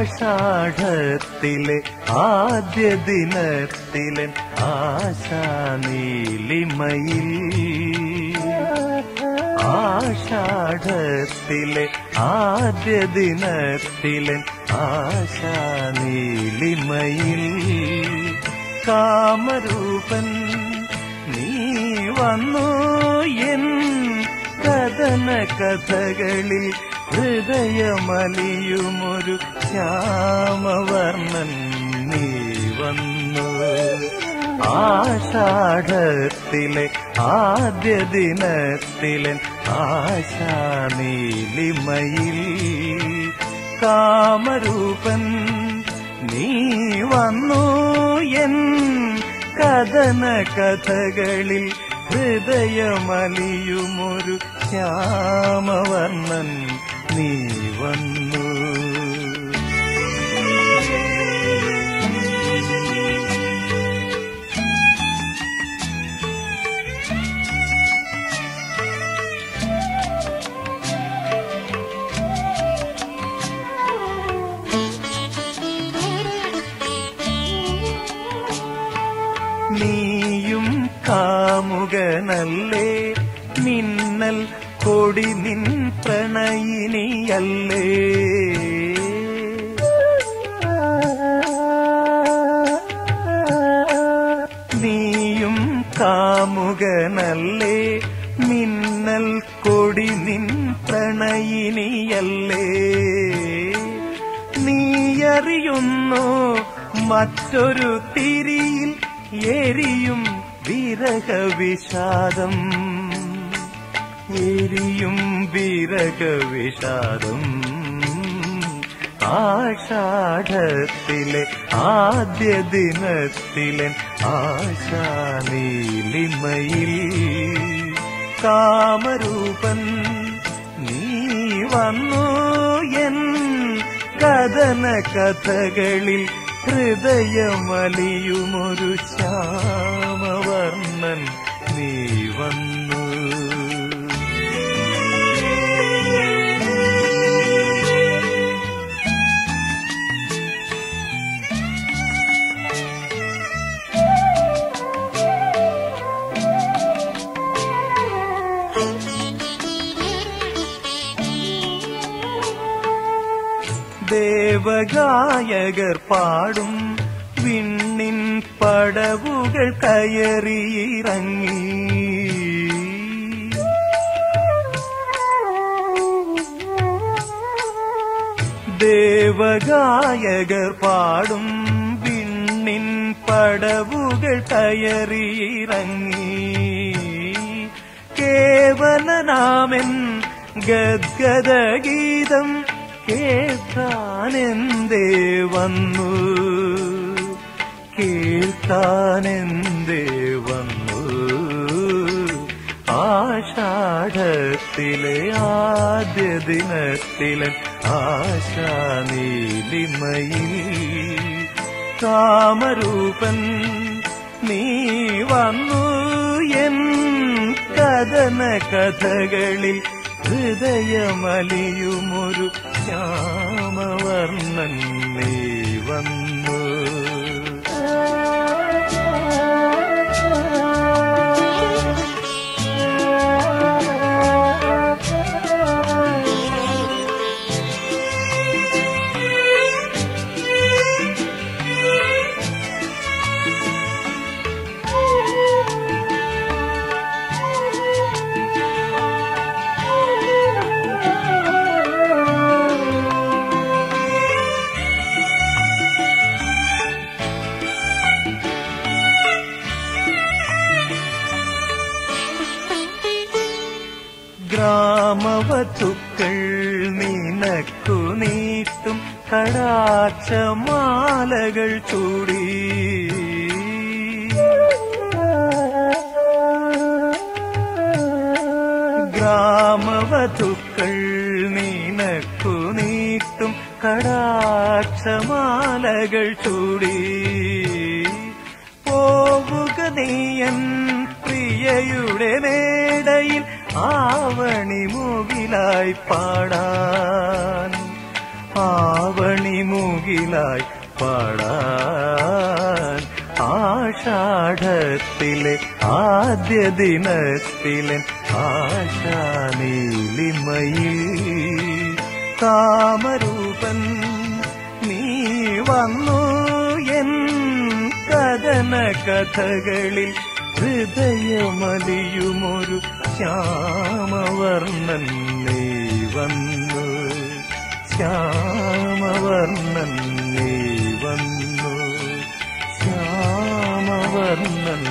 ആഷാഢത്തിലെ ആദ്യ ദിനത്തിലെ ആശാനീലിമയിൽ. ആഷാഢത്തിലെ ആദ്യ ദിനത്തിലെ ആശാനീലിമയിൽ. കാമരൂപൻ നീ വന്നു എൻ കഥന കഥകളിൽ ഹൃദയമലിയുമൊരു ശ്യാമവർണൻ നീ വന്നു. ആഷാഢത്തിലെ ആദ്യ ദിനത്തിലെ ആശാനീലിമയിൽ കാമരൂപൻ നീ വന്നു. എൻ കഥന കഥകളിൽ ഹൃദയമലിയുമൊരു ശ്യാമവർണൻ നീ വന്നു നീയും കാമുകനല്ലേ മിന്നൽ കൊടി നിൻ പ്രണയിനിയല്ലേ? നീയും കാമുകനല്ലേ? മിന്നൽ കൊടി നിൻ പ്രണയിനിയല്ലേ? നീയറിയുന്നു മറ്റൊരു തിരിയിൽ എരിയും വിരഹവിഷാദം. എരിയും വിരഹവിഷാദം ആഷാഢത്തിലെ ആദ്യ ദിനത്തിലെ ആശാനീലിമയിൽ കാമരൂപൻ നീ വന്നു എൻ കഥന കഥകളിൽ ഹൃദയമലിയുമൊരു ശ്യാമവർണൻ தேவகாயகர் பாடும் விண்ணின் படவுகள் கயறி இறங்கி தேவகாயகர் பாடும் விண்ணின் படவுகள் கயறி இறங்கி கேவல நாமென் கத்கத கீதம் കേൾക്കാനെന്തേ വന്നു? കേൾക്കാനെന്തേ വന്നു? ആഷാഢത്തിലെ ആദ്യ ദിനത്തിലെ ആശാനീലിമയിൽ കാമരൂപൻ നീ വന്നു. എൻ കഥന കഥകളിൽ ഹൃദയമലിയുമൊരു ശ്യാമവർണൻ നീ വന്നു. ഗ്രാമവധുക്കൾ നിനക്കു നീട്ടും. കടാക്ഷമാലകൾ ചൂടി. ഗ്രാമവധുക്കൾ നിനക്കു നീട്ടും. കടാക്ഷമാലകൾ ചൂടി. പോവുക നീയൻ പ്രിയയുടെ മേടയിൽ. ആവണി മുകിലായി പാടാൻ. ആവണി മുകിലായി പാടാൻ. ആഷാഢത്തിലെ ആദ്യ ദിനത്തിലെ ആശാനീലിമയിൽ കാമരൂപൻ നീ വന്നു എൻ കഥന കഥകളിൽ ഹൃദയമലിയുമൊരു ശ്യാമവർണേ വന്നു. ശ്യാമവർണേ വന്നു. ശ്യാമവർണൻ